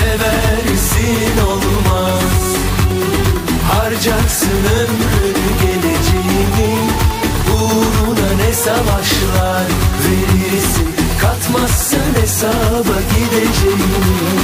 seversin olmaz. Harcarsın ömrünü geleceğini Uğruna ne savaşlar verirsin. Katmazsın hesaba gideceğini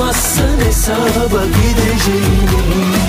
Bakmazsın hesaba gideceğini.